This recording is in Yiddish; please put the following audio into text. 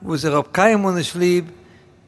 wo sie auf keinem und nicht lieb,